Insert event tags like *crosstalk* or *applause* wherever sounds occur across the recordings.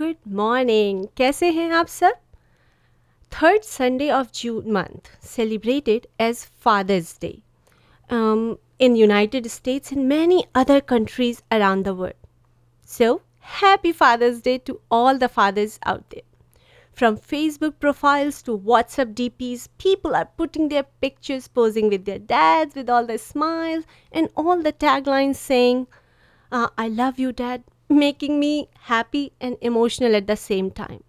Good morning कैसे हैं आप सब third Sunday of June month celebrated as Father's Day in United States and many other countries around the world. So, happy Father's Day to all the fathers out there. From Facebook profiles to WhatsApp DPs, people are putting their pictures posing with their dads with all their smiles and all the taglines saying, uh, I love you, dad, making me happy and emotional at the same time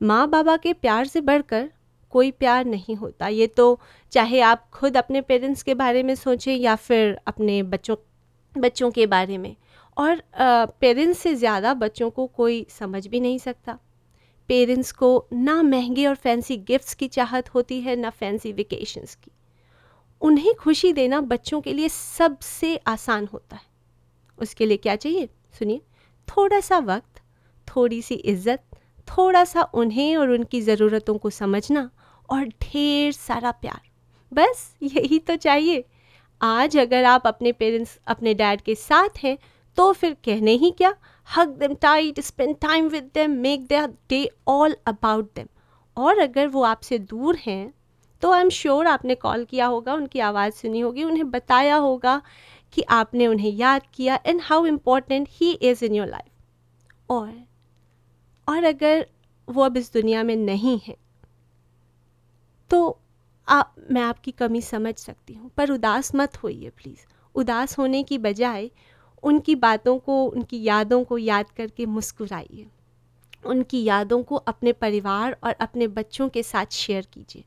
माँ बाबा के प्यार से बढ़कर कोई प्यार नहीं होता। ये तो चाहे आप खुद अपने पेरेंट्स के बारे में सोचें या फिर अपने बच्चों बच्चों के बारे में। और पेरेंट्स से ज़्यादा बच्चों को कोई समझ भी नहीं सकता। पेरेंट्स को ना महँगे और फैंसी गिफ्ट्स की चाहत होती है, ना फैंसी वेकेशंस की। उन्हें खुशी देना बच्चों के लिए सबसे आसान होता है। उसके लिए क्या चाहिए? सुनिए। थोड़ा सा वक्त थोड़ी सी इज़्ज़त थोड़ा सा उन्हें और उनकी ज़रूरतों को समझना और ढेर सारा प्यार। बस यही तो चाहिए। आज अगर आप अपने पेरेंट्स, अपने डैड के साथ हैं तो फिर कहने ही क्या? Hug them tight spend time with them make their day all about them और अगर वो आपसे दूर हैं तो आई एम श्योर आपने कॉल किया होगा, उनकी आवाज़ सुनी होगी, उन्हें बताया होगा कि आपने उन्हें याद किया and how important he is in your life और और अगर वो अब इस दुनिया में नहीं है तो आ, मैं आपकी कमी समझ सकती हूँ पर उदास मत होइए प्लीज़ उदास होने की बजाय उनकी बातों को उनकी यादों को याद करके मुस्कुराइए। उनकी यादों को अपने परिवार और अपने बच्चों के साथ शेयर कीजिए।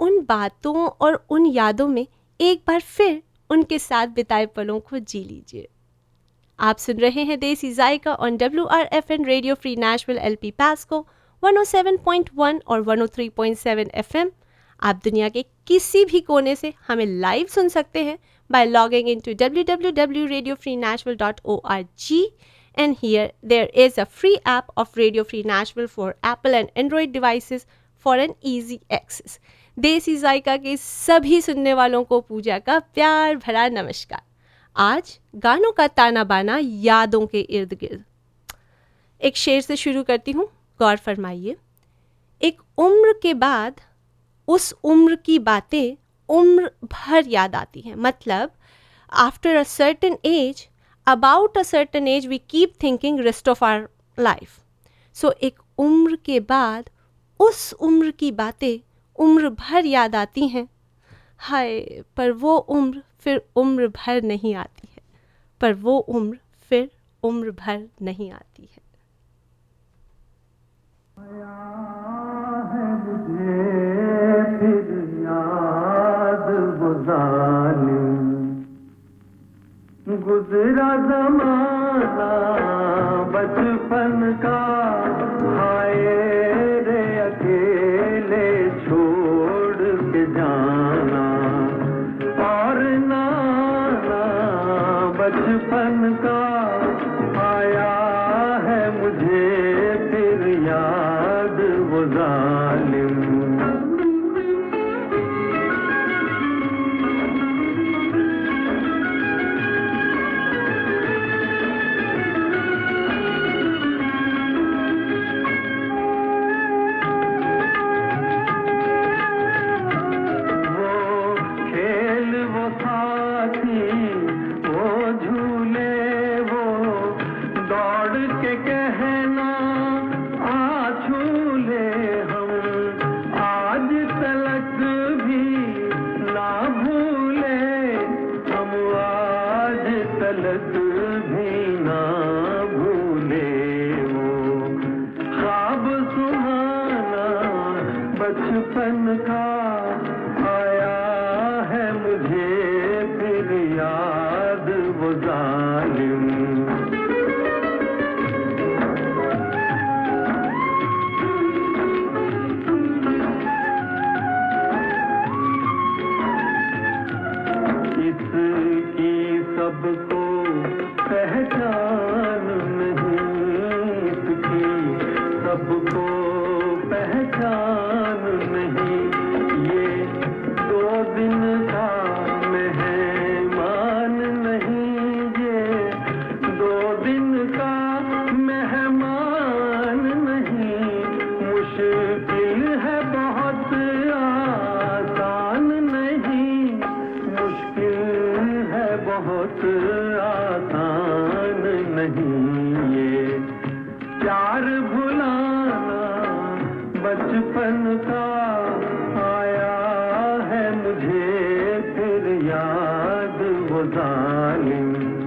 उन बातों और उन यादों में एक बार फिर उनके साथ बिताए पलों को जी लीजिए। आप सुन रहे हैं Desi Jayka on W R F N radio free national L P पास को 107.1 और 103.7 एफएम आप दुनिया के किसी भी कोने से हमें लाइव सुन सकते हैं by logging in to W W W radio free national dot O R G and here there is a free app of radio free Desi Jayka के सभी सुनने वालों को पूजा का प्यार भरा नमस्कार। आज गानों का ताना बाना यादों के इर्द गिर्द। एक शेर से शुरू करती हूँ, गौर फरमाइए। एक उम्र के बाद, उस उम्र की बातें उम्र भर याद आती हैं। मतलब after a certain age about a certain age we keep thinking rest of our life so एक उम्र के बाद, उस उम्र की बातें उम्र भर याद आती हैं। हाय, पर वो उम्र फिर उम्र भर नहीं आती है। पर वो उम्र फिर उम्र भर नहीं आती है। गुजरा जमाना बचपन का वो जालिम। वो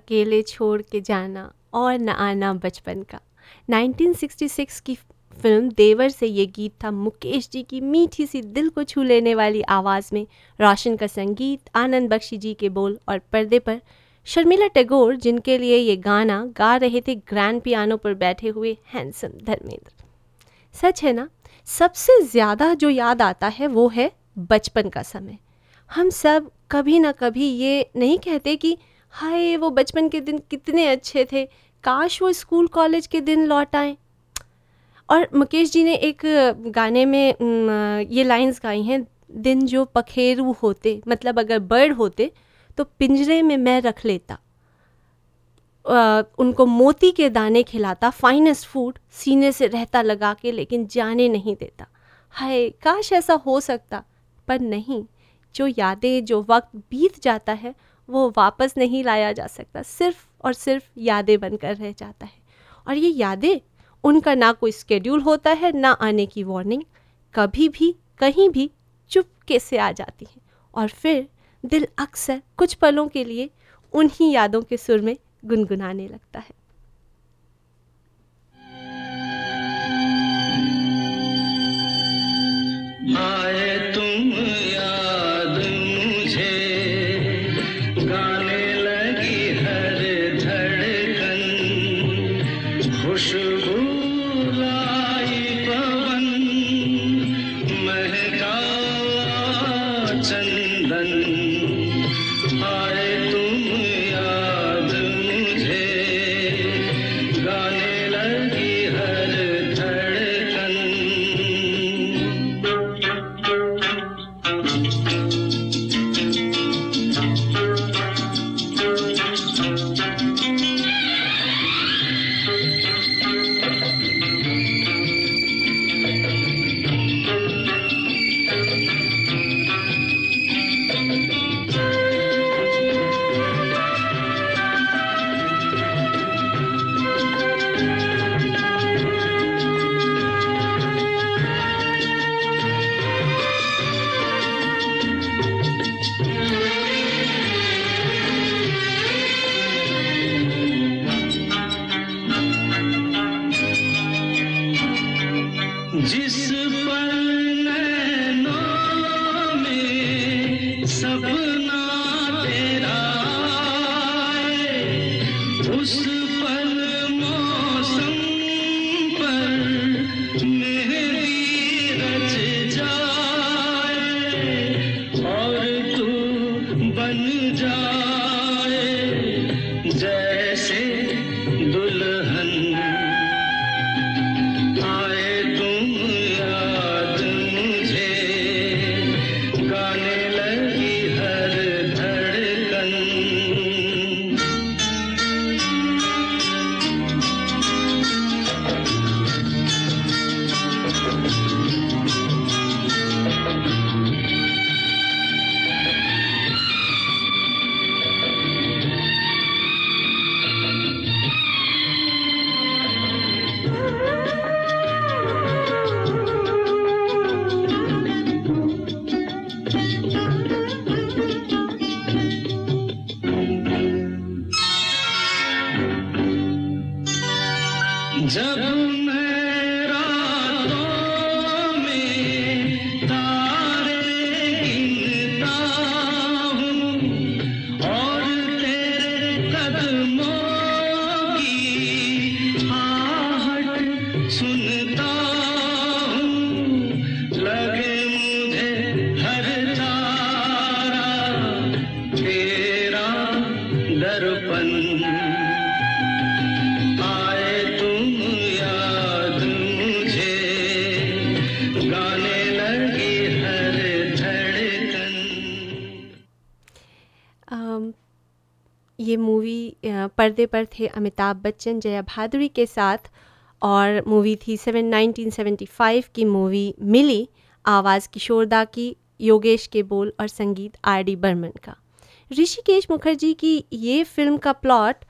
अकेले छोड़ के जाना और न आना बचपन का। 1966 की फ़िल्म देवर से ये गीत था। मुकेश जी की मीठी सी दिल को छू लेने वाली आवाज़ में रोशन का संगीत, आनंद बख्शी जी के बोल और पर्दे पर शर्मिला टैगोर, जिनके लिए ये गाना गा रहे थे, ग्रैंड पियानो पर बैठे हुए हैंडसम धर्मेंद्र। सच है ना? सबसे ज़्यादा जो याद आता है वो है बचपन का समय। हम सब कभी ना कभी ये नहीं कहते कि हाय वो बचपन के दिन कितने अच्छे थे। काश वो स्कूल कॉलेज के दिन लौट आएँ। और मुकेश जी ने एक गाने में ये लाइंस गाई हैं दिन जो पखेरू होते मतलब अगर बर्ड होते तो पिंजरे में मैं रख लेता। अ, उनको मोती के दाने खिलाता फाइनेस्ट फ़ूड सीने से रहता लगा के लेकिन जाने नहीं देता। हाय काश ऐसा हो सकता पर नहीं। जो यादें जो वक्त बीत जाता है वो वापस नहीं लाया जा सकता। सिर्फ़ और सिर्फ़ यादें बनकर रह जाता है। और ये यादें, उनका ना कोई स्केड्यूल होता है, ना आने की वार्निंग कभी भी, कहीं भी चुपके से आ जाती हैं। और फिर दिल अक्सर कुछ पलों के लिए उन्हीं यादों के सुर में गुनगुनाने लगता है। पर्दे पर थे अमिताभ बच्चन, जया भादुरी के साथ और मूवी थी सेवन 1975 की मूवी मिली आवाज़ किशोरदा की, योगेश के बोल और संगीत आर डी बर्मन का। ऋषिकेश मुखर्जी की ये फ़िल्म का प्लॉट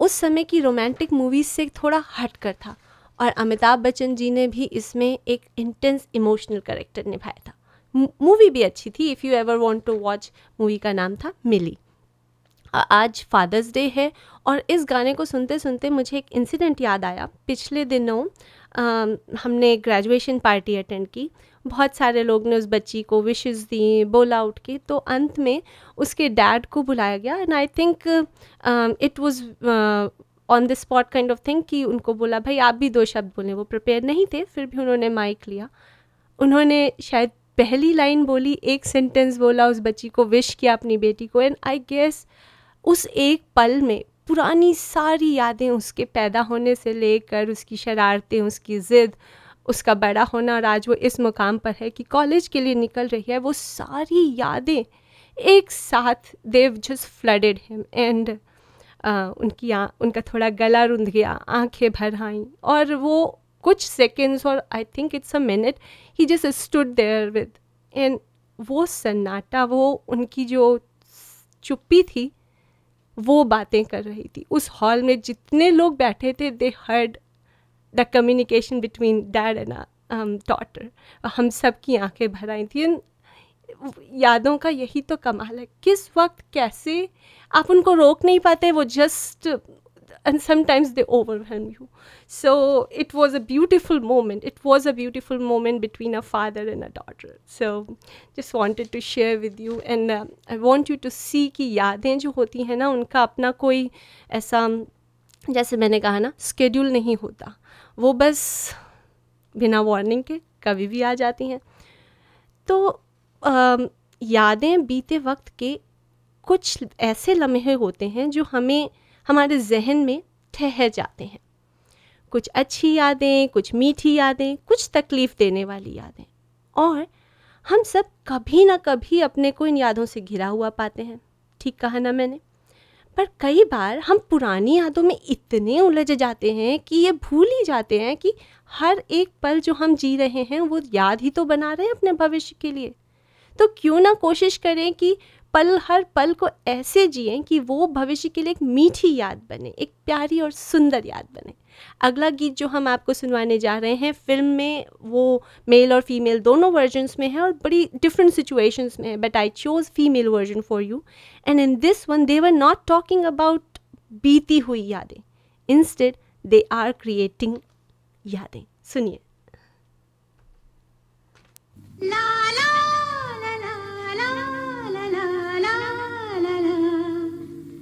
उस समय की रोमांटिक मूवीज़ से थोड़ा हट कर था और अमिताभ बच्चन जी ने भी इसमें एक इंटेंस इमोशनल करेक्टर निभाया था। मूवी भी अच्छी थी if you ever want to watch movie का नाम था मिली। आज फादर्स डे है और इस गाने को सुनते सुनते मुझे एक इंसिडेंट याद आया। पिछले दिनों अम, हमने ग्रेजुएशन पार्टी अटेंड की। बहुत सारे लोग ने उस बच्ची को विशेस दी बोला उठ के। तो अंत में उसके डैड को बुलाया गया and I think it was on the spot kind of thing कि उनको बोला भाई आप भी दो शब्द बोलें। वो प्रिपेयर नहीं थे फिर भी उन्होंने माइक लिया। उन्होंने शायद पहली लाइन बोली एक सेंटेंस बोला उस बच्ची को विश किया अपनी बेटी को। एंड आई गेस उस एक पल में पुरानी सारी यादें उसके पैदा होने से लेकर उसकी शरारतें उसकी ज़िद उसका बड़ा होना और आज वो इस मुकाम पर है कि कॉलेज के लिए निकल रही है वो सारी यादें एक साथ they've just flooded him and उनकी आ, उनका थोड़ा गला रुंध गया आँखें भर आईं और वो कुछ सेकंड्स और I think it's a minute he just stood there with and वो सन्नाटा वो उनकी जो चुप्पी थी वो बातें कर रही थी। उस हॉल में जितने लोग बैठे थे they heard the communication between dad and daughter हम सब की आँखें भर आई थी यादों का यही तो कमाल है। किस वक्त, कैसे आप उनको रोक नहीं पाते? वो just and sometimes they overwhelm you so it was a beautiful moment it was a beautiful moment between a father and a daughter so just wanted to share with you and uh, i want you to see कि यादें जो होती हैं ना उनका अपना कोई ऐसा जैसे मैंने कहा ना स्केड्यूल नहीं होता वो बस बिना वार्निंग के कभी भी आ जाती हैं तो अम, यादें बीते वक्त के कुछ ऐसे लम्हे होते हैं जो हमें हमारे जहन में ठहर जाते हैं। कुछ अच्छी यादें, कुछ मीठी यादें, कुछ तकलीफ़ देने वाली यादें। और हम सब कभी ना कभी अपने को इन यादों से घिरा हुआ पाते हैं। ठीक कहा ना मैंने? पर कई बार हम पुरानी यादों में इतने उलझ जाते हैं कि ये भूल ही जाते हैं कि हर एक पल जो हम जी रहे हैं वो याद ही तो बना रहे हैं अपने भविष्य के लिए। तो क्यों ना कोशिश करें कि पल, हर पल को ऐसे जिए कि वो भविष्य के लिए एक मीठी याद बने, एक प्यारी और सुंदर याद बने। अगला गीत जो हम आपको सुनवाने जा रहे हैं, फ़िल्म में वो मेल और फीमेल दोनों वर्जन्स में है और बड़ी डिफरेंट सिचुएशंस में है but I chose female version for you and in this one they were not talking about बीती हुई यादें. इंस्टेड दे आर क्रिएटिंग यादें. सुनिए। La la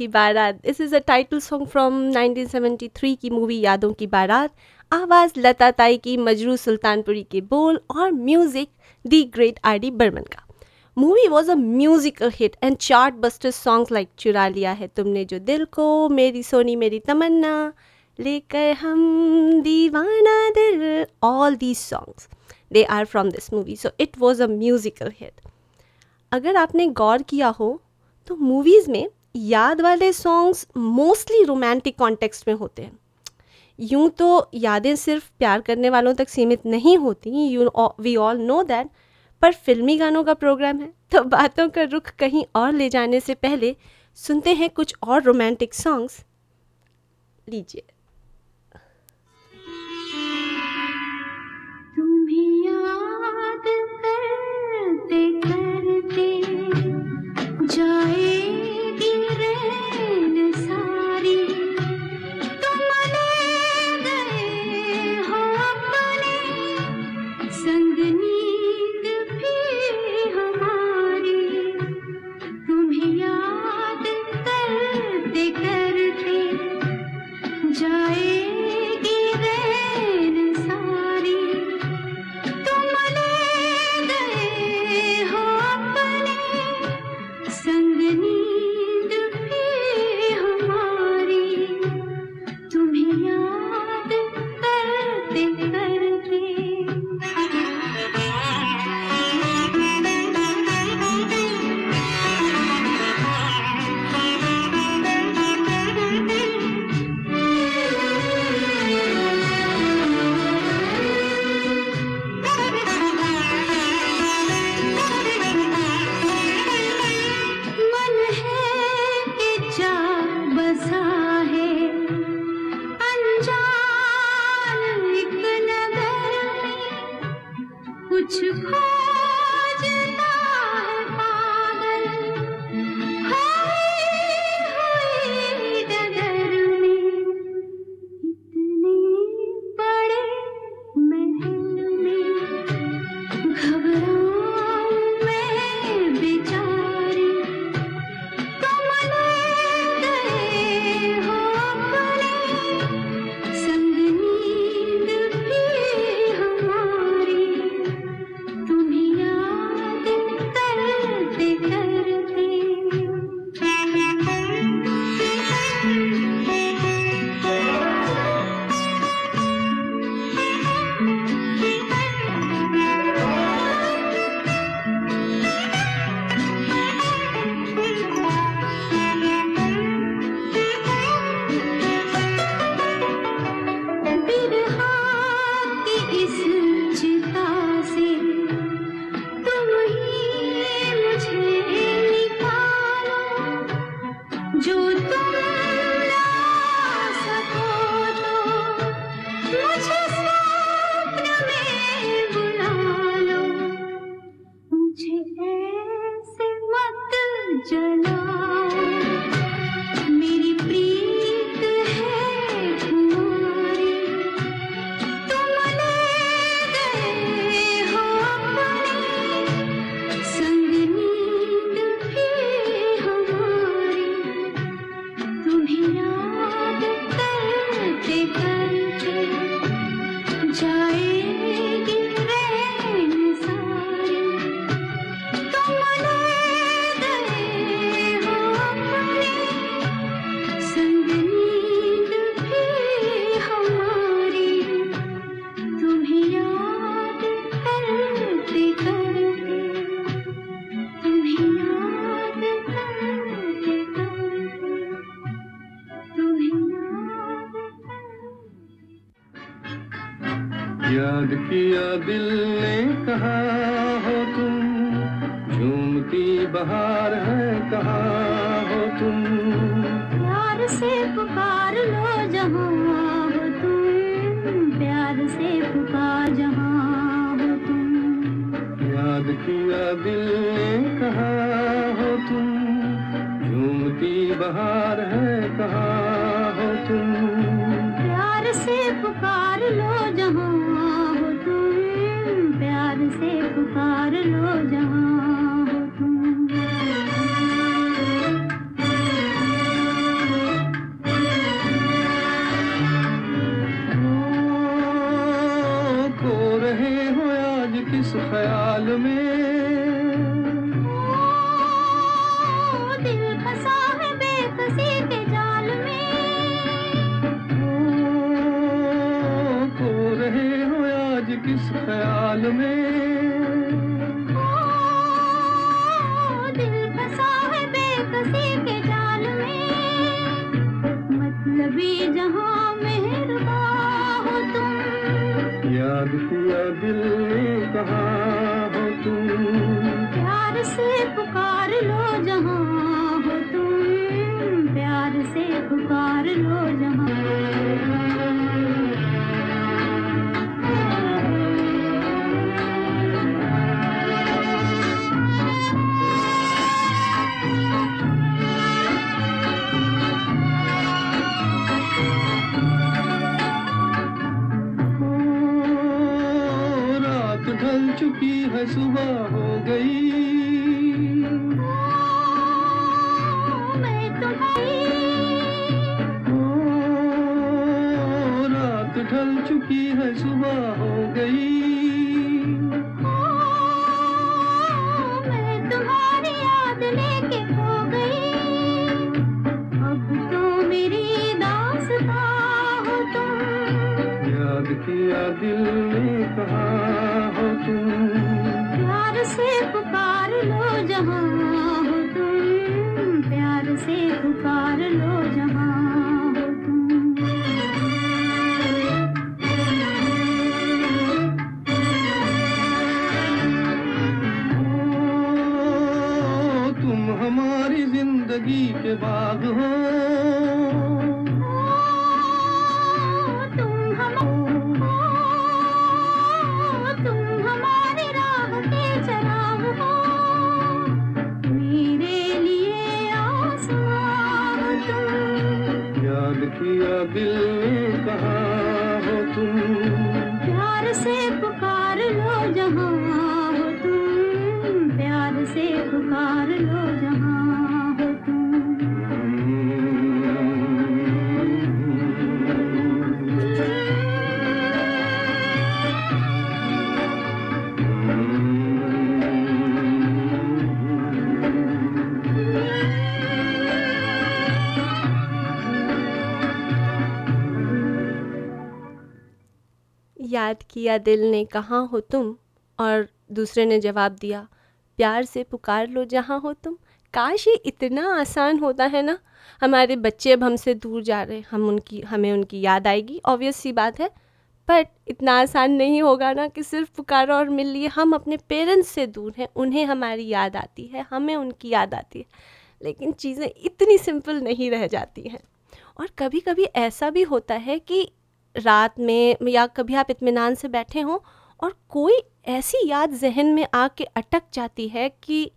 की बारात। This is a title song from 1973 की मूवी यादों की बारात। आवाज़ लता ताई की, मजरू सुल्तानपुरी के बोल और music the great R D Burman का। Movie was a musical hit and chart buster songs like चुरा लिया है तुमने जो दिल को, मेरी सोनी, मेरी तमन्ना, लेकर हम दीवाना दिल all these songs they are from this movie so it was a musical hit अगर आपने गौर किया हो तो मूवीज़ में याद वाले सॉन्ग्स मोस्टली रोमांटिक कॉन्टेक्स्ट में होते हैं। यूँ तो यादें सिर्फ़ प्यार करने वालों तक सीमित नहीं होती you we all know that पर फिल्मी गानों का प्रोग्राम है तो बातों का रुख कहीं और ले जाने से पहले सुनते हैं कुछ और रोमांटिक सॉन्ग्स लीजिए। याद किया, दिल ने कहाँ हो तुम? और दूसरे ने जवाब दिया, प्यार से पुकार लो जहाँ हो तुम। काश ये इतना आसान होता, है ना? हमारे बच्चे अब हमसे दूर जा रहे हैं, हम उनकी, हमें उनकी याद आएगी ऑब्वियस सी बात है। बट इतना आसान नहीं होगा ना कि सिर्फ़ पुकारो और मिल लिए हम अपने पेरेंट्स से दूर हैं, उन्हें हमारी याद आती है, हमें उनकी याद आती है। लेकिन चीज़ें इतनी सिंपल नहीं रह जाती हैं। और कभी कभी ऐसा भी होता है कि रात में या कभी आप इतमान से बैठे हों और कोई ऐसी याद जहन में आके अटक जाती है कि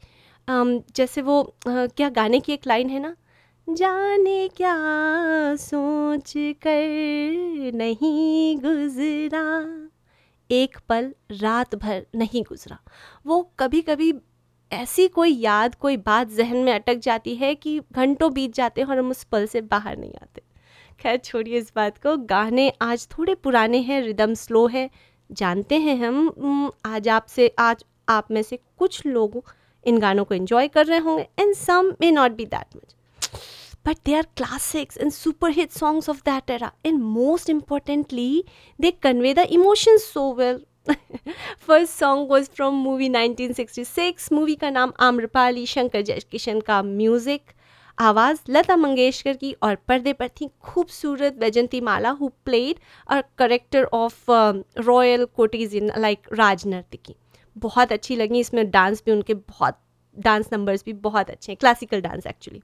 जैसे वो क्या गाने की एक लाइन है ना? जाने क्या सोच कर नहीं गुजरा। एक पल रात भर नहीं गुजरा। वो कभी कभी ऐसी कोई याद, कोई बात जहन में अटक जाती है कि घंटों बीत जाते हैं और हम उस पल से बाहर नहीं आते। खैर, छोड़िए इस बात को। गाने आज थोड़े पुराने हैं रिदम स्लो है। जानते हैं हम आज आपसे, आज आप में से कुछ लोग इन गानों को इन्जॉय कर रहे होंगे and some may not be that much but they are classics and super hit songs of that era and most importantly they convey the emotions so well first song was from movie 1966 movie का नाम आम्रपाली, शंकर जयकिशन का music आवाज़ लता मंगेशकर की और पर्दे पर थी खूबसूरत Vyjayanthimala who played a character of royal courtesan in like Raj Nartaki बहुत अच्छी लगी इसमें डांस भी, उनके बहुत डांस नंबर्स भी बहुत अच्छे हैं क्लासिकल डांस एक्चुअली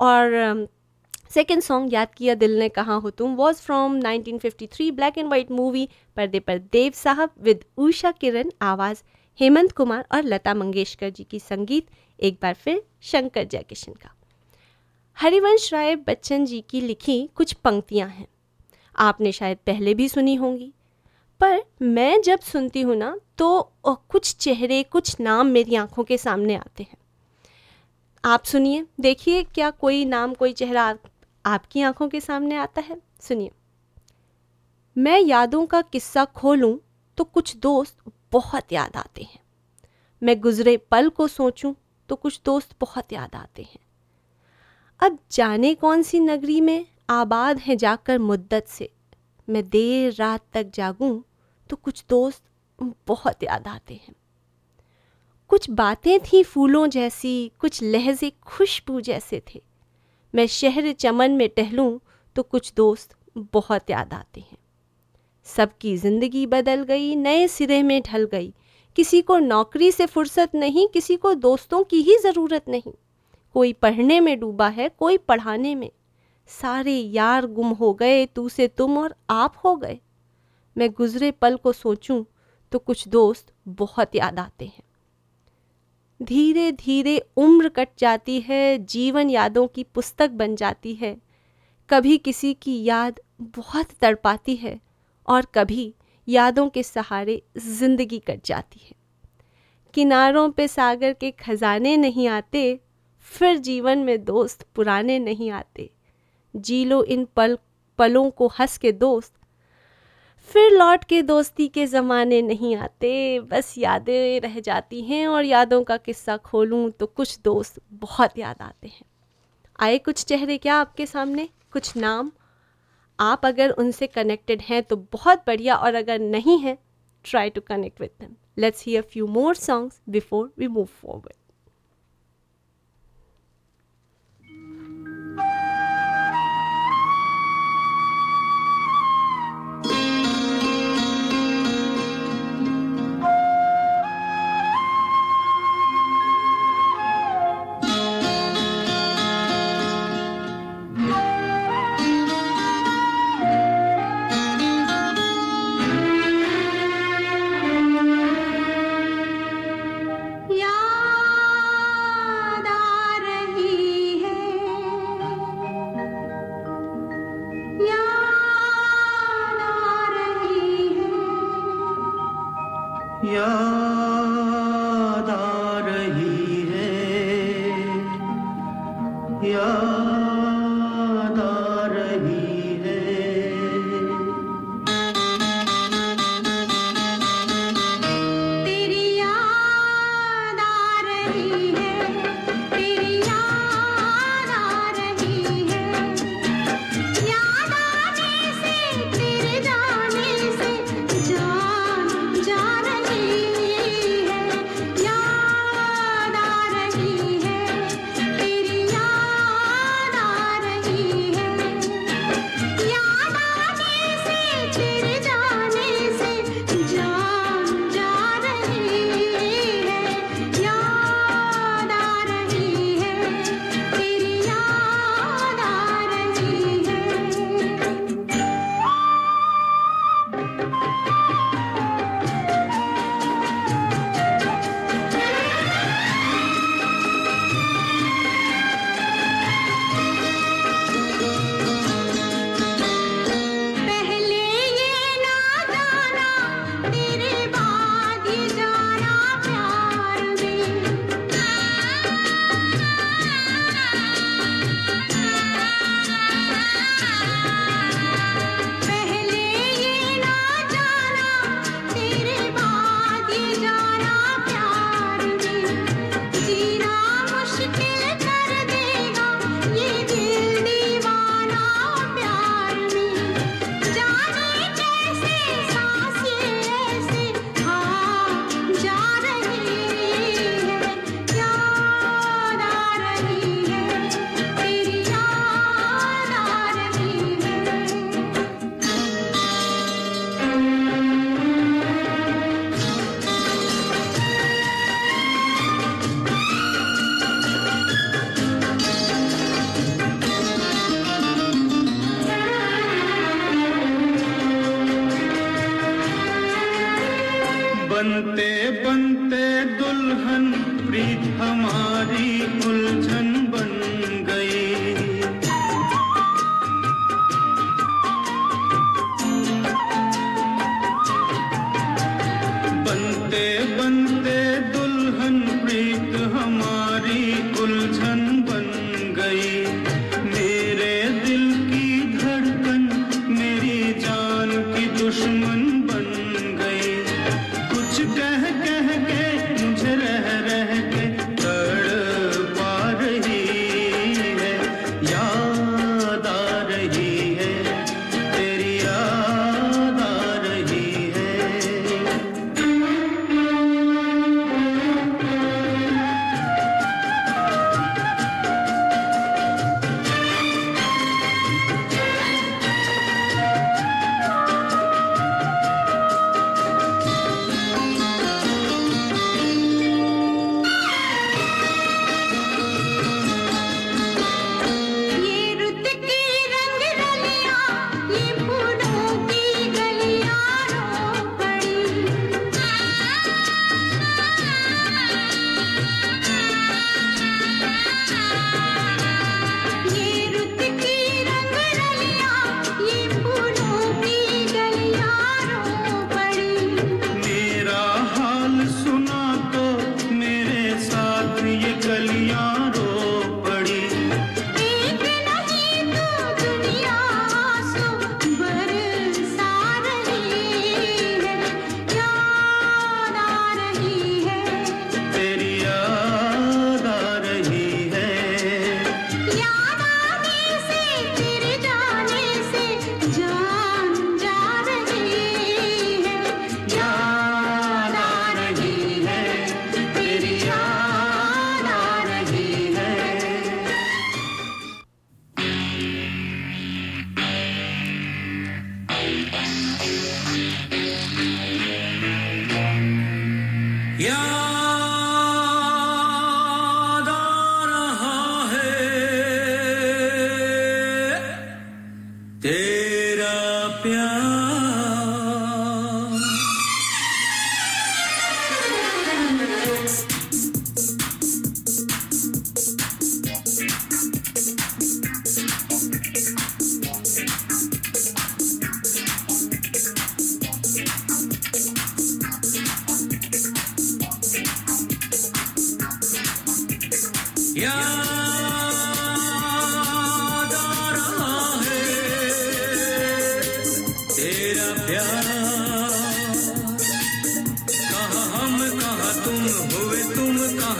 और सेकेंड सॉन्ग याद किया दिल ने कहा हो तुम was from 1953 black and white movie पर्दे पर देव साहब विद उषा किरण, आवाज़ हेमंत कुमार और लता मंगेशकर जी की संगीत, एक बार फिर शंकर जयकिशन का। हरिवंश राय बच्चन जी की लिखी कुछ पंक्तियाँ हैं। आपने शायद पहले भी सुनी होंगी। पर मैं जब सुनती हूँ ना तो कुछ चेहरे, कुछ नाम मेरी आँखों के सामने आते हैं। आप सुनिए, देखिए क्या कोई नाम, कोई चेहरा आप- आपकी आँखों के सामने आता है। सुनिए। मैं यादों का किस्सा खोलूं तो कुछ दोस्त बहुत याद आते हैं। मैं गुजरे पल को सोचूं तो कुछ दोस्त बहुत याद आते हैं। अब जाने कौन सी नगरी में आबाद हैं जाकर मुद्दत से? मैं देर रात तक जागूं तो कुछ दोस्त बहुत याद आते हैं। कुछ बातें थी फूलों जैसी, कुछ लहजे खुशबू जैसे थे। मैं शहर चमन में टहलूं तो कुछ दोस्त बहुत याद आते हैं। सबकी ज़िंदगी बदल गई, नए सिरे में ढल गई। किसी को नौकरी से फुर्सत नहीं, किसी को दोस्तों की ही ज़रूरत नहीं। कोई पढ़ने में डूबा है, कोई पढ़ाने में। सारे यार गुम हो गए, तू से तुम और आप हो गए। मैं गुजरे पल को सोचूं तो कुछ दोस्त बहुत याद आते हैं। धीरे धीरे उम्र कट जाती है, जीवन यादों की पुस्तक बन जाती है। कभी किसी की याद बहुत तड़पाती है, और कभी यादों के सहारे ज़िंदगी कट जाती है। किनारों पे सागर के खजाने नहीं आते फिर जीवन में दोस्त पुराने नहीं आते। जी लो इन पल, पलों को हंस के दोस्त। फिर लौट के दोस्ती के ज़माने नहीं आते। बस यादें रह जाती हैं और यादों का किस्सा खोलूं तो कुछ दोस्त बहुत याद आते हैं। आए कुछ चेहरे क्या आपके सामने? कुछ नाम? आप अगर उनसे कनेक्टेड हैं तो बहुत बढ़िया और अगर नहीं हैं try to connect with them let's hear few more songs before we move forward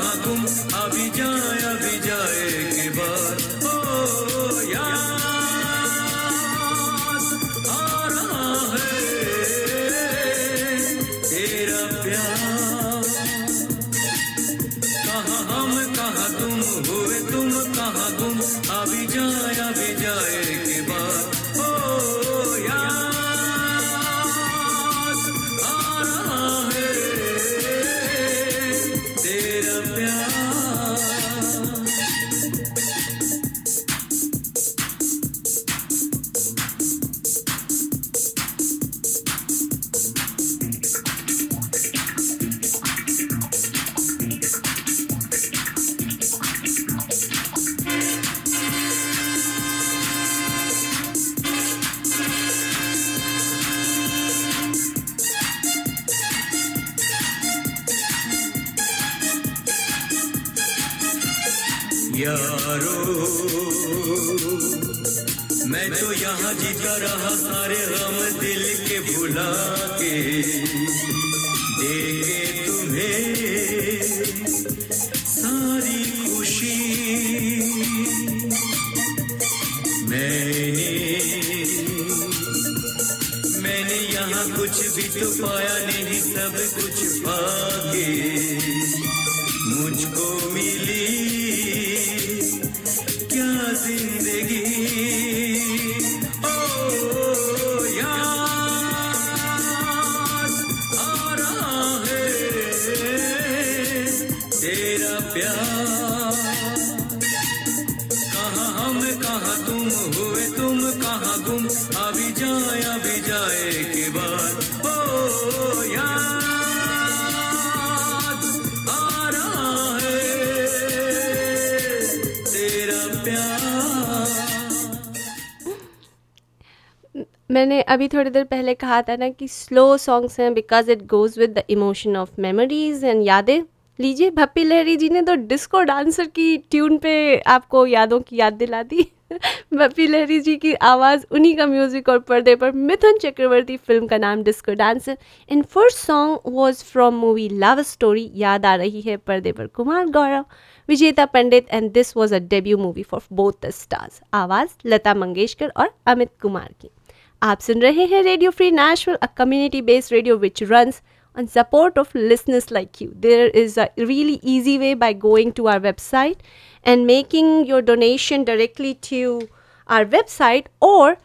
कहाँ तुम मैंने अभी थोड़ी देर पहले कहा था ना कि स्लो सॉन्ग्स हैं because it goes with the emotion of memories and यादें। लीजिए, भप्पी लहरी जी ने तो डिस्को डांसर की ट्यून पे आपको यादों की याद दिला दी। *laughs* भप्पी लहरी जी की आवाज़, उन्हीं का म्यूज़िक और पर्दे पर मिथुन चक्रवर्ती फ़िल्म का नाम disco dancer in first song was from movie love story याद आ रही है पर्दे पर Kumar Gaurav. Vijeta Pandit and this was a debut movie for both the stars आवाज़ लता मंगेशकर और अमित कुमार की। आप सुन रहे हैं Radio Free National a community based radio which runs on support of listeners like you. There is a really easy way by going to our website and making your donation directly to our website or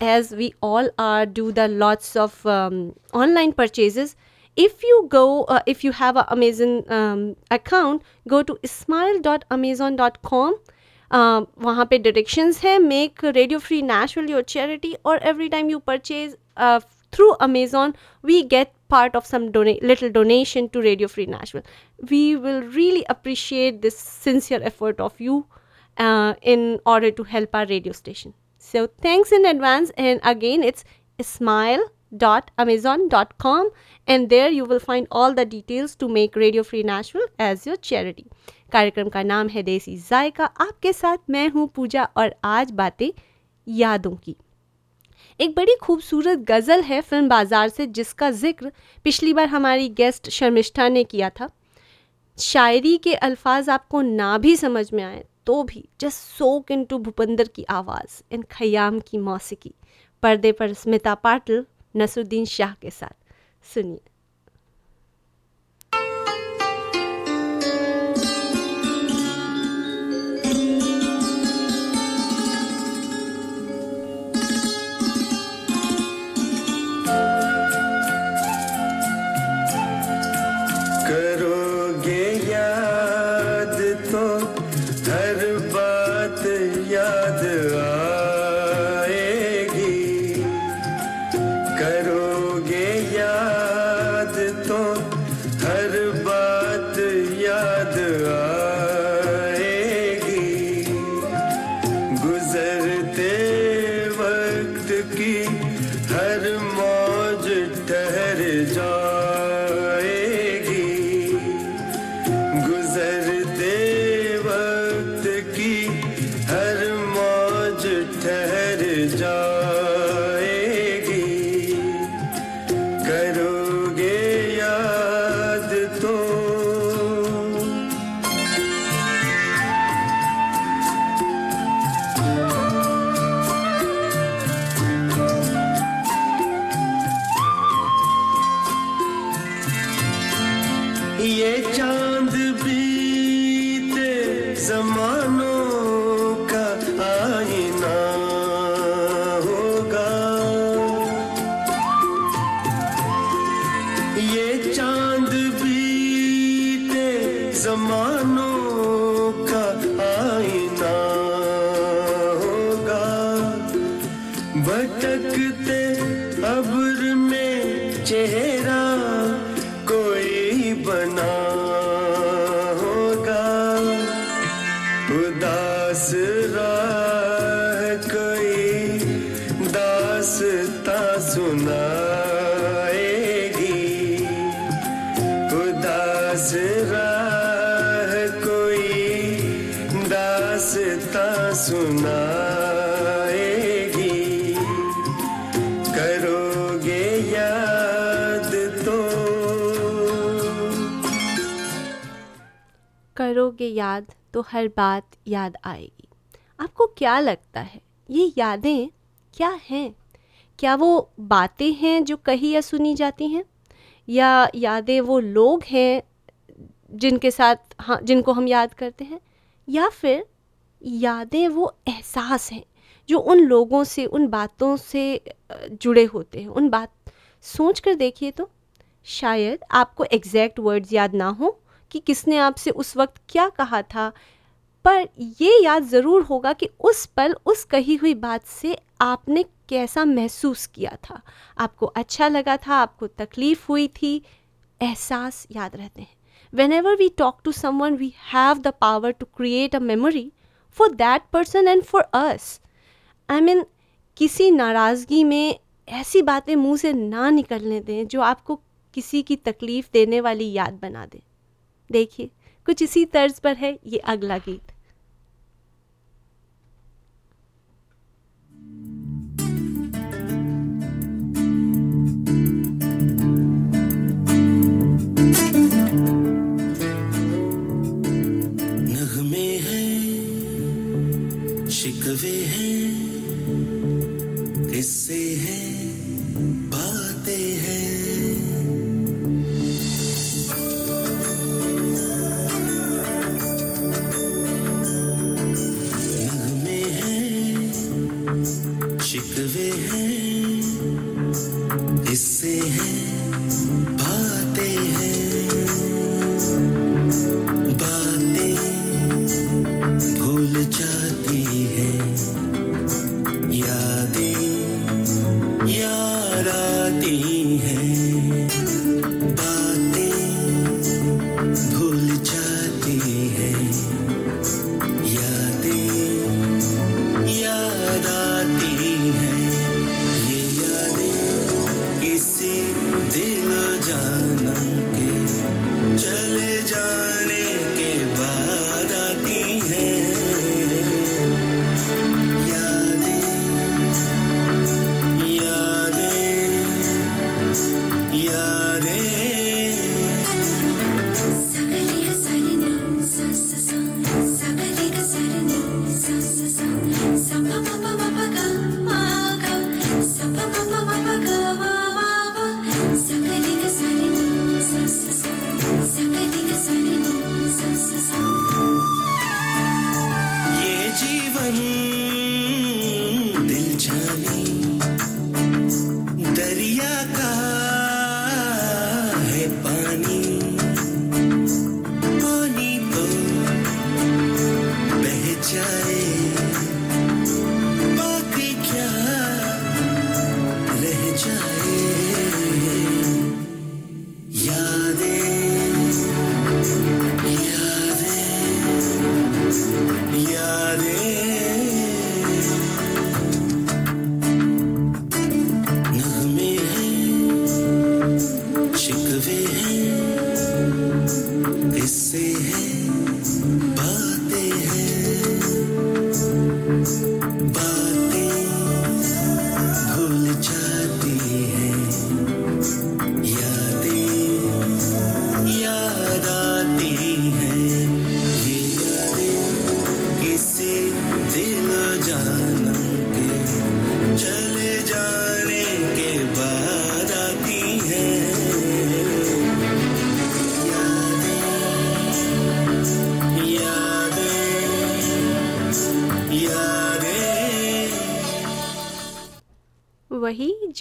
as we all are do the lots of um, online purchases if you go uh, if you have an amazon um, account go to smile.amazon.com uh, वहाँ पे directions है make radio free national your charity or every time you purchase uh, through amazon we get part of some dona- little donation to radio free nashville we will really appreciate this sincere effort of you uh, in order to help our radio station so thanks in advance and again it's smile.amazon.com and there you will find all the details to make radio free nashville as your charity. कार्यक्रम का नाम है देसी जायका। आपके साथ मैं हूँ पूजा और आज बातें यादों की। एक बड़ी खूबसूरत गज़ल है फ़िल्म बाज़ार से, जिसका ज़िक्र पिछली बार हमारी गेस्ट शर्मिष्ठा ने किया था। शायरी के अल्फाज आपको ना भी समझ में आए तो भी just soak in to Bhupinder की आवाज़ इन खयाम की मौसीकी। पर्दे पर स्मिता पाटिल नसरुद्दीन शाह के साथ। सुनिए। करोगे याद तो हर बात याद आएगी। आपको क्या लगता है? ये यादें क्या हैं? क्या वो बातें हैं जो कही या सुनी जाती हैं? या यादें वो लोग हैं जिनके साथ हाँ जिनको हम याद करते हैं? या फिर यादें वो एहसास हैं जो उन लोगों से, उन बातों से जुड़े होते हैं? उन बात, सोच कर देखिए तो। शायद आपको एग्जैक्ट वर्ड्स याद ना हो। कि किसने आपसे उस वक्त क्या कहा था। पर ये याद ज़रूर होगा कि उस पल, उस कही हुई बात से आपने कैसा महसूस किया था। आपको अच्छा लगा था, आपको तकलीफ़ हुई थी, एहसास याद रहते हैं। Whenever we talk to someone we have the power to create a memory for that person and for us I mean किसी नाराज़गी में ऐसी बातें मुँह से ना निकलने दें जो आपको किसी की तकलीफ़ देने वाली याद बना दे। देखिए कुछ इसी तर्ज पर है ये अगला गीत। शिकवे हैं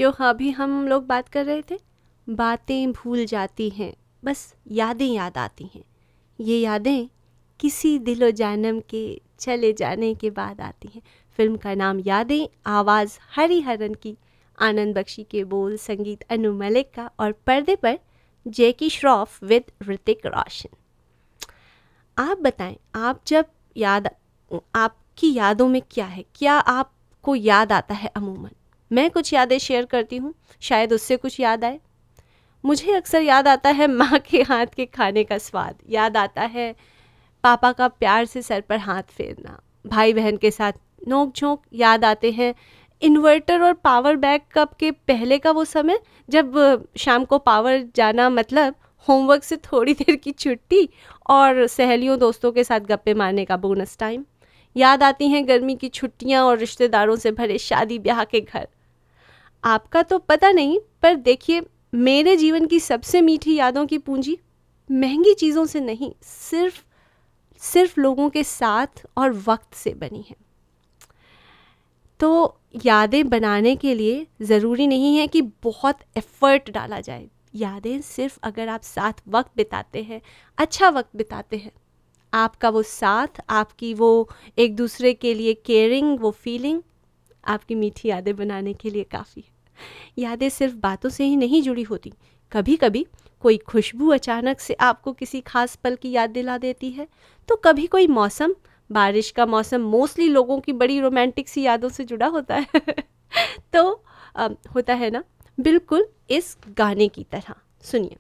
जो अभी हम लोग बात कर रहे थे, बातें भूल जाती हैं, बस यादें याद आती हैं। ये यादें किसी दिलो जानम के चले जाने के बाद आती हैं। फ़िल्म का नाम यादें, आवाज़ हरिहरन की, आनंद बख्शी के बोल, संगीत अनु मलिक का और पर्दे पर जैकी श्रॉफ विद ऋतिक रोशन। आप बताएँ, आप जब याद, आपकी यादों में क्या है? क्या आपको याद आता है अमूमन? मैं कुछ यादें शेयर करती हूँ, शायद उससे कुछ याद आए। मुझे अक्सर याद आता है माँ के हाथ के खाने का स्वाद। याद आता है पापा का प्यार से सर पर हाथ फेरना। भाई बहन के साथ नोक झोंक याद आते हैं। इन्वर्टर और पावर बैकअप के पहले का वो समय, जब शाम को पावर जाना मतलब होमवर्क से थोड़ी देर की छुट्टी और सहेलियों दोस्तों के साथ गप्पे मारने का बोनस टाइम याद आती हैं गर्मी की छुट्टियाँ और रिश्तेदारों से भरे शादी ब्याह के घर। आपका तो पता नहीं, पर देखिए, मेरे जीवन की सबसे मीठी यादों की पूंजी महँगी चीज़ों से नहीं, सिर्फ़ सिर्फ़ लोगों के साथ और वक्त से बनी है। तो यादें बनाने के लिए ज़रूरी नहीं है कि बहुत एफ़र्ट डाला जाए। यादें सिर्फ़ अगर आप साथ वक्त बिताते हैं अच्छा वक्त बिताते हैं, आपका वो साथ, आपकी वो एक दूसरे के लिए केयरिंग वो फीलिंग आपकी मीठी यादें बनाने के लिए काफ़ी है। यादें सिर्फ़ बातों से ही नहीं जुड़ी होती। कभी कभी कोई खुशबू अचानक से आपको किसी खास पल की याद दिला देती है तो कभी कोई मौसम बारिश का मौसम मोस्टली लोगों की बड़ी रोमांटिक सी यादों से जुड़ा होता है। *laughs* तो अ, होता है ना बिल्कुल इस गाने की तरह। सुनिए।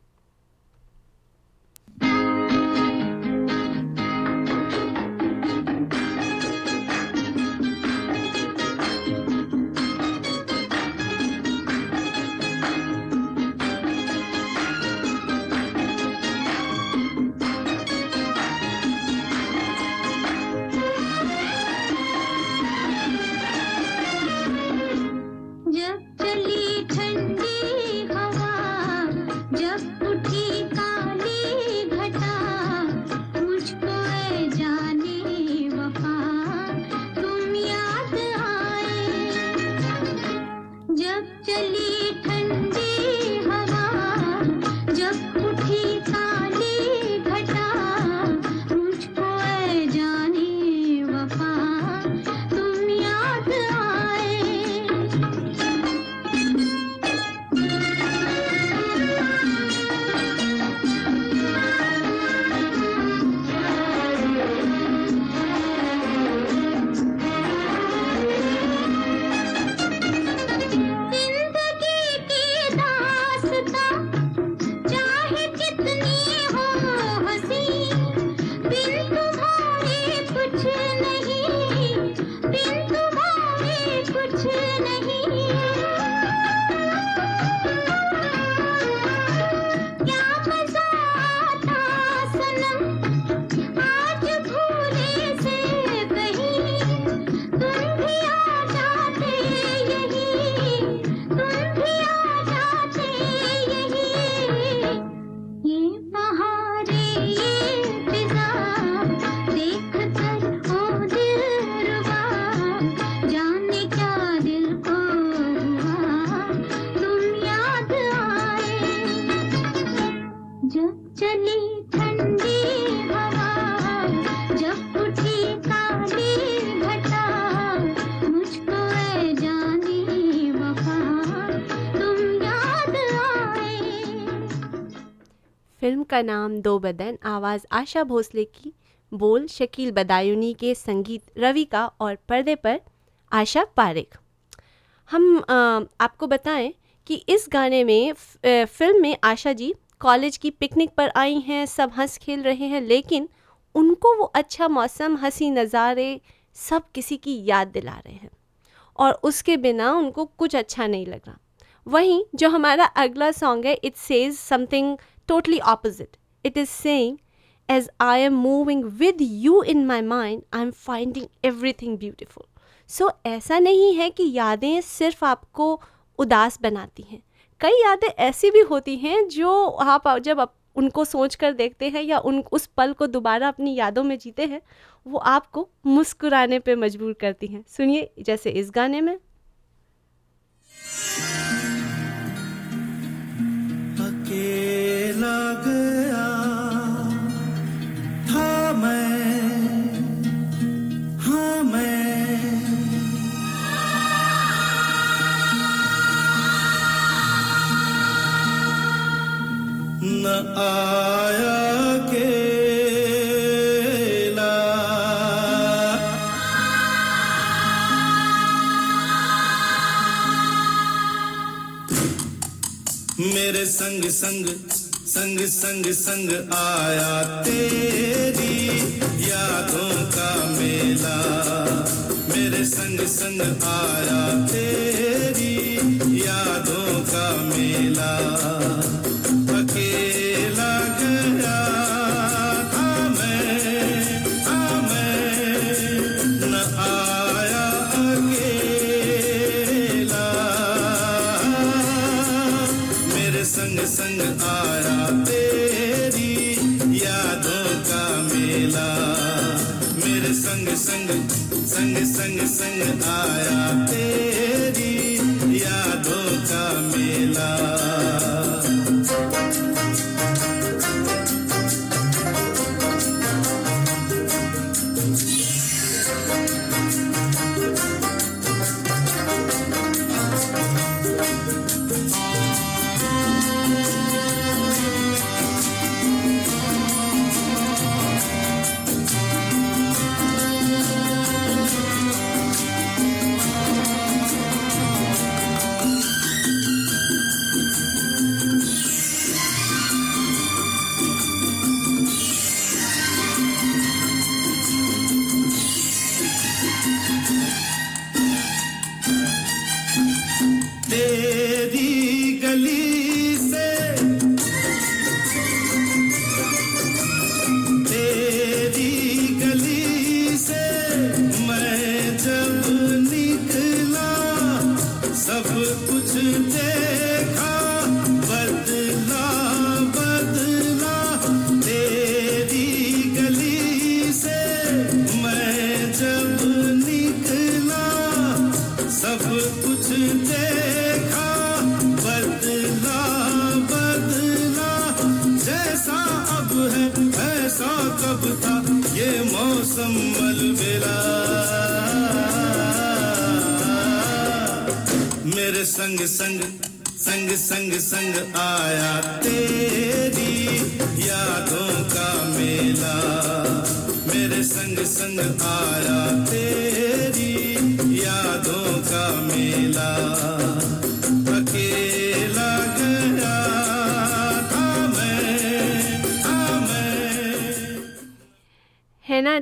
का नाम दो बदन आवाज़ आशा भोसले की बोल शकील बदायूनी के संगीत रवि का और पर्दे पर आशा पारेख। हम अ, आपको बताएँ कि इस गाने में फ़िल्म में आशा जी कॉलेज की पिकनिक पर आई हैं सब हंस खेल रहे हैं लेकिन उनको वो अच्छा मौसम हँसी नज़ारे सब किसी की याद दिला रहे हैं। और उसके बिना उनको कुछ अच्छा नहीं लग। रहा वहीं जो हमारा अगला सॉन्ग है it says something totally opposite. It is saying, as I am moving with you in my mind, I am finding everything beautiful. So so, ऐसा नहीं है कि यादें सिर्फ़ आपको उदास बनाती हैं कई यादें ऐसी भी होती हैं जो आप जब आप उनको सोच कर देखते हैं या उन उस पल को दोबारा अपनी यादों में जीते हैं वो आपको मुस्कुराने पे मजबूर करती हैं सुनिए जैसे इस गाने में अकेले चला गया था मैं। हाँ मैं। न आया मेरे संग संग संग संग संग आया तेरी यादों का मेला। मेरे संग संग आया तेरी यादों का मेला। संग संग संग आया। तेरी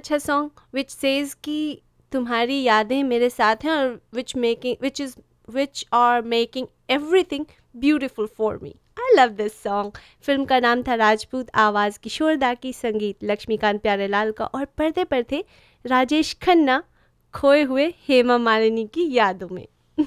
अच्छा सॉन्ग विच सेज कि तुम्हारी यादें मेरे साथ हैं और which making which is which are making everything beautiful for me I love this song film का नाम था राजपूत आवाज़ किशोरदा की संगीत। लक्ष्मीकांत प्यारेलाल का और पर्दे पर थे राजेश खन्ना खोए हुए हेमा मालिनी की यादों में। *laughs*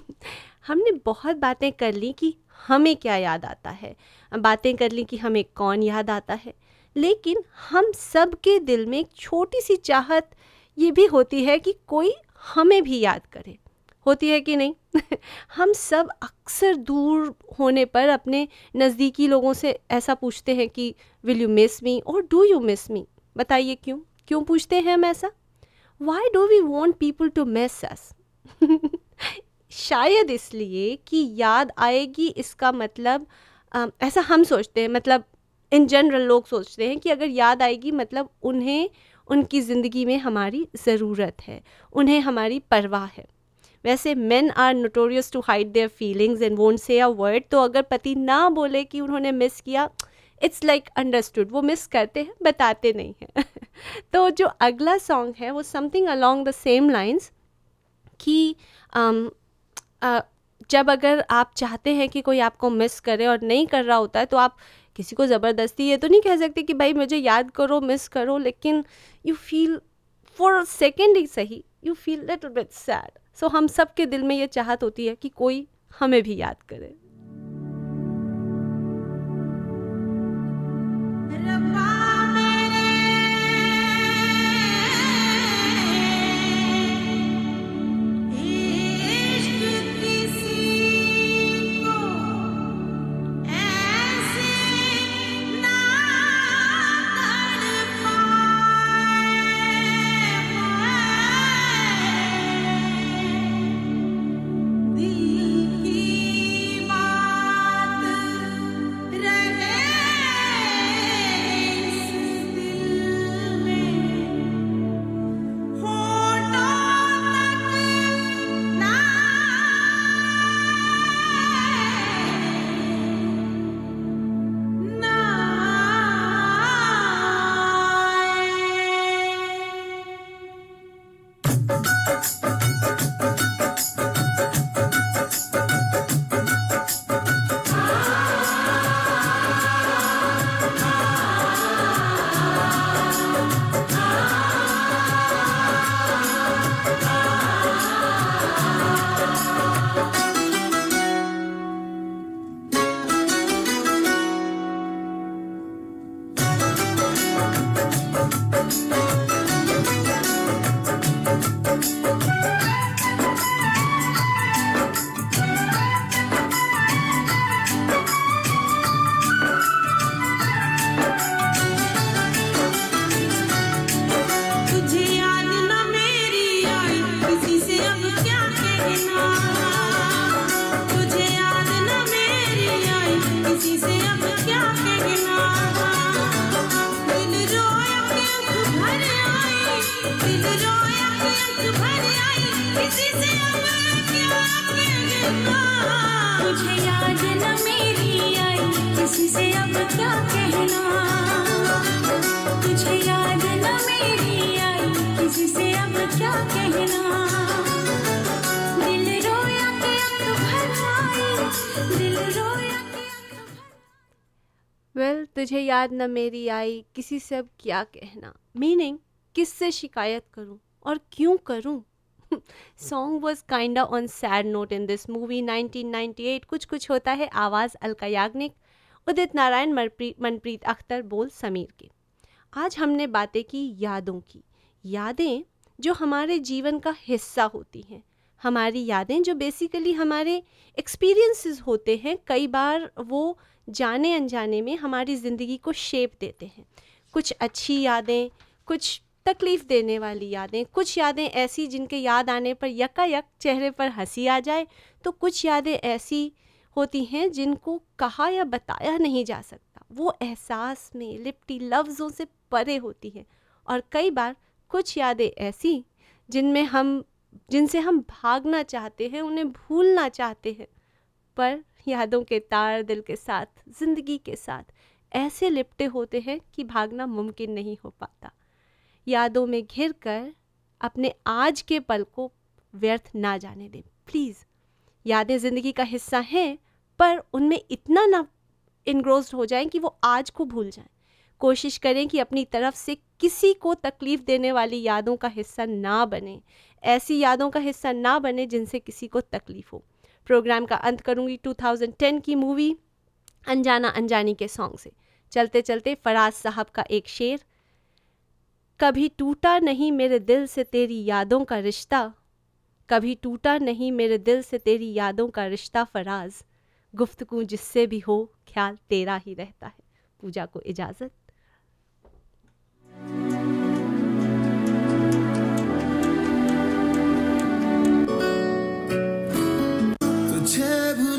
हमने बहुत बातें कर ली कि हमें क्या याद आता है। बातें कर ली कि हमें कौन याद आता है। लेकिन हम सब के दिल में एक छोटी सी चाहत ये भी होती है कि कोई हमें भी याद करे। होती है कि नहीं? *laughs* हम सब अक्सर दूर होने पर अपने नज़दीकी लोगों से ऐसा पूछते हैं कि विल यू मिस मी और डू यू मिस मी बताइए क्यों? क्यों पूछते हैं हम ऐसा? Why do we want people to miss us शायद इसलिए कि याद आएगी इसका मतलब अ, ऐसा हम सोचते हैं मतलब इन जनरल लोग सोचते हैं कि अगर याद आएगी मतलब उन्हें उनकी ज़िंदगी में हमारी ज़रूरत है उन्हें हमारी परवाह है। वैसे men are notorious to hide their feelings and won't say a word तो अगर पति ना बोले कि उन्होंने मिस किया इट्स लाइक अंडरस्टूड वो मिस करते हैं बताते नहीं हैं। *laughs* तो जो अगला सॉन्ग है वो something along the same lines कि अम, अ, जब अगर आप चाहते हैं कि कोई आपको मिस करे और नहीं कर रहा होता है तो आप किसी को ज़बरदस्ती ये तो नहीं कह सकते कि भाई मुझे याद करो मिस करो, लेकिन यू फील फॉर सेकेंड ही सही you feel little bit sad so हम सब के दिल में ये चाहत होती है कि कोई हमें भी याद करे। याद न मेरी आई, किसी से अब क्या कहना? मीनिंग किस से शिकायत करूँ और क्यों करूँ? Song was kind on sad note in this movie 1998 कुछ कुछ होता है, आवाज़ अलका याग्निक उदित नारायण मनप्रीत अख्तर, बोल समीर के। आज हमने बातें की यादों की। यादें जो हमारे जीवन का हिस्सा होती हैं। हमारी यादें जो बेसिकली हमारे एक्सपीरियंसेस होते हैं, कई बार वो जाने अनजाने में हमारी ज़िंदगी को शेप देते हैं। कुछ अच्छी यादें, कुछ तकलीफ़ देने वाली यादें, कुछ यादें ऐसी जिनके याद आने पर यकायक चेहरे पर हँसी आ जाए तो कुछ यादें ऐसी होती हैं जिनको कहा या बताया नहीं जा सकता। वो एहसास में, लिपटी लफ्ज़ों से परे होती हैं और कई बार कुछ यादें ऐसी जिनमें हम, जिनसे हम भागना चाहते हैं, उन्हें भूलना चाहते हैं, पर यादों के तार दिल के साथ, ज़िंदगी के साथ ऐसे लिपटे होते हैं कि भागना मुमकिन नहीं हो पाता। यादों में घिर कर अपने आज के पल को व्यर्थ ना जाने दें। प्लीज़, यादें ज़िंदगी का हिस्सा हैं, पर उनमें इतना ना इनग्रोस्ड हो जाएँ कि वो आज को भूल जाएँ। कोशिश करें कि अपनी तरफ़ से किसी को तकलीफ़ देने वाली यादों का हिस्सा ना बने। ऐसी यादों का हिस्सा ना बने जिनसे किसी को तकलीफ़ हो। प्रोग्राम का अंत करूँगी 2010 की मूवी अनजाना अनजानी के सॉन्ग से। चलते चलते फराज साहब का एक शेर, कभी टूटा नहीं मेरे दिल से तेरी यादों का रिश्ता, कभी टूटा नहीं मेरे दिल से तेरी यादों का रिश्ता फराज, गुफ्तगू जिससे भी हो, ख्याल तेरा ही रहता है। पूजा को इजाज़त। 却不